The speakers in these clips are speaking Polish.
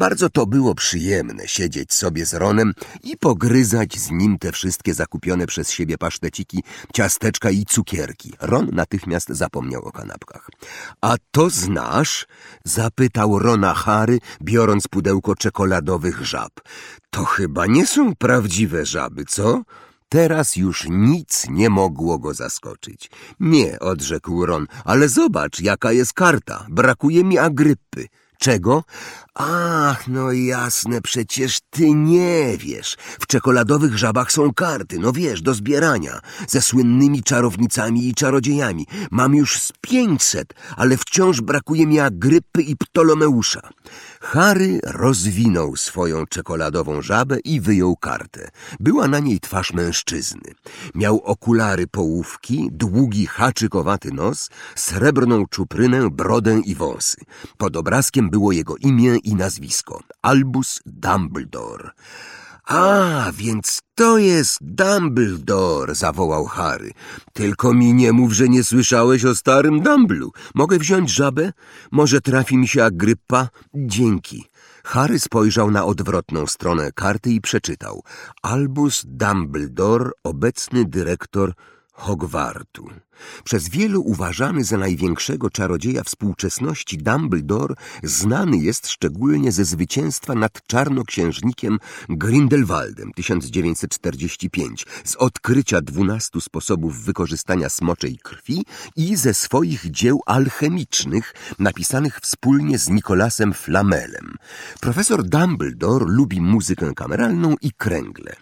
Bardzo to było przyjemne siedzieć sobie z Ronem i pogryzać z nim te wszystkie zakupione przez siebie paszteciki, ciasteczka i cukierki. Ron natychmiast zapomniał o kanapkach. A to znasz? zapytał Rona Harry, biorąc pudełko czekoladowych żab. To chyba nie są prawdziwe żaby, co? Teraz już nic nie mogło go zaskoczyć. Nie, odrzekł Ron, ale zobacz, jaka jest karta. Brakuje mi agrypy. Czego? Ach, no jasne, przecież ty nie wiesz. W czekoladowych żabach są karty, no wiesz, do zbierania. Ze słynnymi czarownicami i czarodziejami. Mam już z pięćset, ale wciąż brakuje mi Agrypy i Ptolomeusza. Harry rozwinął swoją czekoladową żabę i wyjął kartę. Była na niej twarz mężczyzny. Miał okulary połówki, długi haczykowaty nos, srebrną czuprynę, brodę i wąsy. Pod obrazkiem było jego imię i nazwisko. Albus Dumbledore. A, więc to jest Dumbledore, zawołał Harry. Tylko mi nie mów, że nie słyszałeś o starym Dumblu. Mogę wziąć żabę? Może trafi mi się Agrypa? Dzięki. Harry spojrzał na odwrotną stronę karty i przeczytał. Albus Dumbledore, obecny dyrektor Hogwartu. Przez wielu uważany za największego czarodzieja współczesności Dumbledore znany jest szczególnie ze zwycięstwa nad czarnoksiężnikiem Grindelwaldem 1945, z odkrycia dwunastu sposobów wykorzystania smoczej krwi i ze swoich dzieł alchemicznych napisanych wspólnie z Nikolasem Flamelem. Profesor Dumbledore lubi muzykę kameralną i kręgle.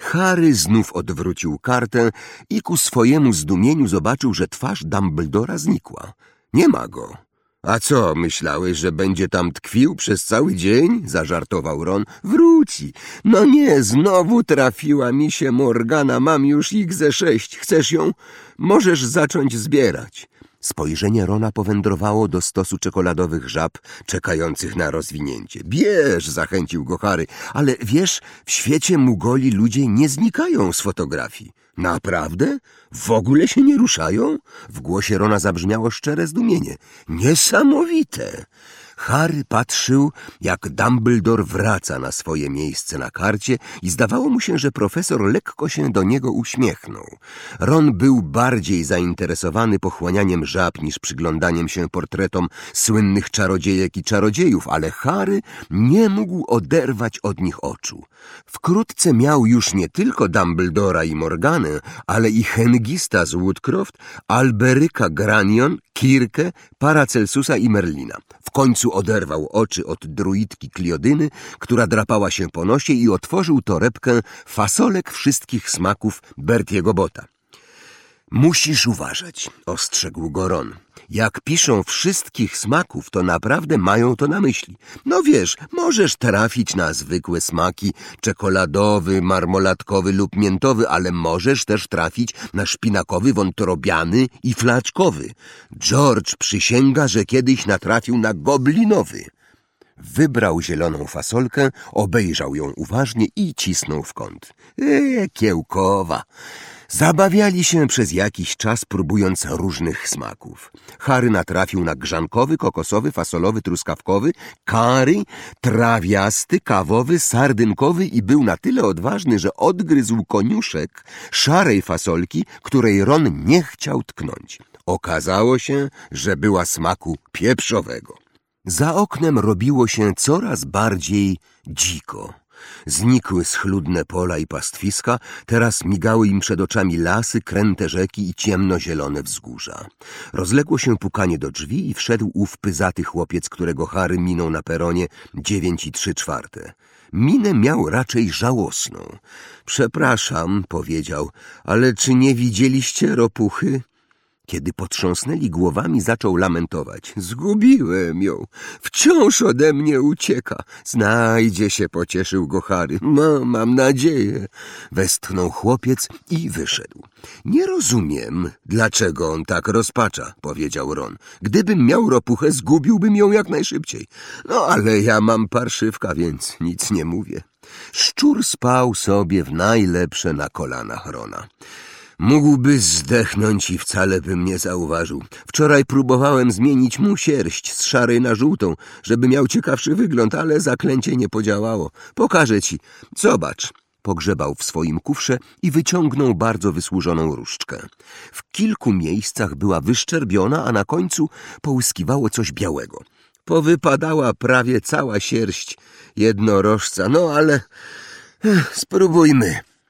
Harry znów odwrócił kartę i ku swojemu zdumieniu zobaczył, że twarz Dumbledora znikła. Nie ma go. A co, myślałeś, że będzie tam tkwił przez cały dzień? Zażartował Ron. Wróci. No nie, znowu trafiła mi się Morgana. Mam już ich ze sześć. Chcesz ją? Możesz zacząć zbierać. Spojrzenie Rona powędrowało do stosu czekoladowych żab czekających na rozwinięcie. Bierz, zachęcił go Harry, ale wiesz, w świecie Mugoli ludzie nie znikają z fotografii. Naprawdę? W ogóle się nie ruszają? W głosie Rona zabrzmiało szczere zdumienie. Niesamowite! Harry patrzył, jak Dumbledore wraca na swoje miejsce na karcie i zdawało mu się, że profesor lekko się do niego uśmiechnął. Ron był bardziej zainteresowany pochłanianiem żab niż przyglądaniem się portretom słynnych czarodziejek i czarodziejów, ale Harry nie mógł oderwać od nich oczu. Wkrótce miał już nie tylko Dumbledora i Morganę, ale i Hengista z Woodcroft, Alberyka Granion, Kirkę, Paracelsusa i Merlina. W końcu oderwał oczy od druidki Kliodyny, która drapała się po nosie i otworzył torebkę fasolek wszystkich smaków Bertiego Bota. Musisz uważać, ostrzegł go Ron. Jak piszą wszystkich smaków, to naprawdę mają to na myśli. No wiesz, możesz trafić na zwykłe smaki, czekoladowy, marmolatkowy lub miętowy, ale możesz też trafić na szpinakowy, wątrobiany i flaczkowy. George przysięga, że kiedyś natrafił na goblinowy. Wybrał zieloną fasolkę, obejrzał ją uważnie i cisnął w kąt. Eee, kiełkowa. Zabawiali się przez jakiś czas, próbując różnych smaków. Harry natrafił na grzankowy, kokosowy, fasolowy, truskawkowy, kary, trawiasty, kawowy, sardynkowy i był na tyle odważny, że odgryzł koniuszek szarej fasolki, której Ron nie chciał tknąć. Okazało się, że była smaku pieprzowego. Za oknem robiło się coraz bardziej dziko. Znikły schludne pola i pastwiska, teraz migały im przed oczami lasy, kręte rzeki i ciemnozielone wzgórza. Rozległo się pukanie do drzwi i wszedł ów pyzaty chłopiec, którego Harry minął na peronie dziewięć i trzy czwarte. Minę miał raczej żałosną. Przepraszam, powiedział, ale czy nie widzieliście ropuchy? Kiedy potrząsnęli głowami, zaczął lamentować. Zgubiłem ją. Wciąż ode mnie ucieka. Znajdzie się, pocieszył go Harry. No, mam nadzieję. Westchnął chłopiec i wyszedł. Nie rozumiem, dlaczego on tak rozpacza, powiedział Ron. Gdybym miał ropuchę, zgubiłbym ją jak najszybciej. No, ale ja mam parszywka, więc nic nie mówię. Szczur spał sobie w najlepsze na kolanach Rona. Mógłby zdechnąć i wcale bym nie zauważył. Wczoraj próbowałem zmienić mu sierść z szarej na żółtą, żeby miał ciekawszy wygląd, ale zaklęcie nie podziałało. Pokażę ci. Zobacz. Pogrzebał w swoim kufrze i wyciągnął bardzo wysłużoną różdżkę. W kilku miejscach była wyszczerbiona, a na końcu połyskiwało coś białego. Powypadała prawie cała sierść jednorożca, no ale eh, spróbujmy.